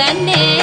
哎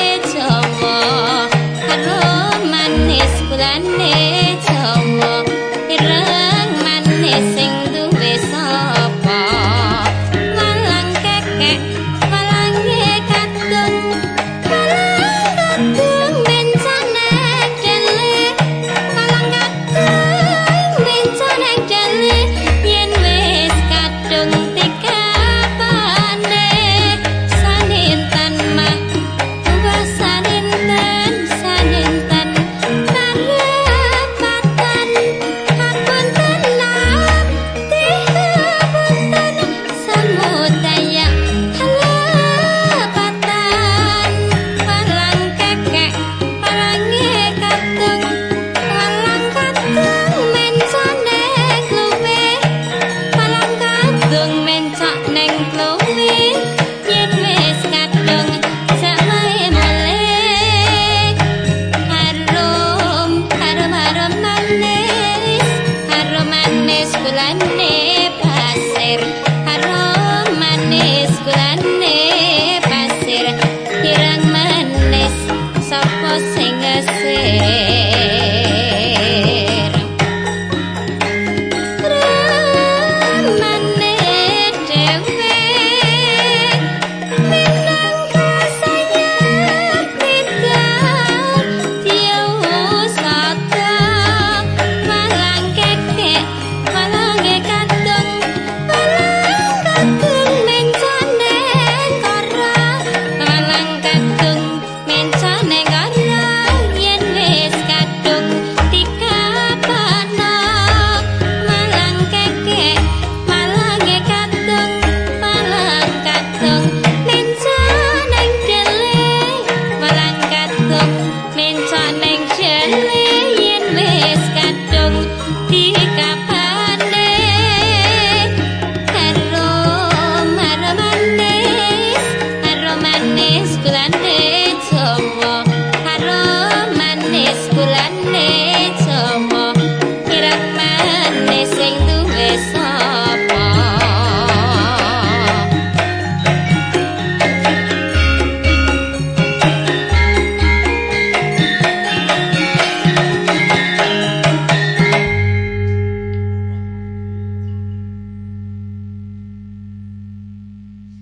来